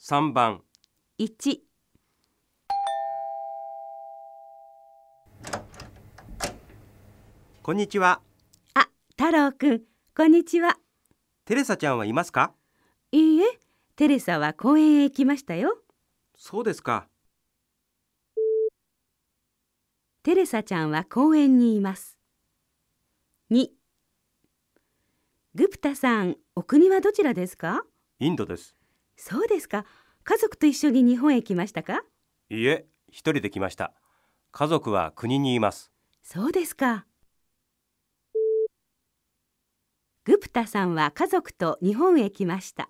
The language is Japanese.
3番1こんにちは。あ、太郎くん、こんにちは。テレサちゃんはいますか？いいえ、テレサは公園へ行きましたよ。そうですか。テレサちゃんは公園にいます。2グプタさん、お国はどちらですか？インドですそうですか。家族と一緒に日本へ来ましたか？いいえ一人で来ました家族は国にいますそうですか。グプタさんは家族と日本へ来ました。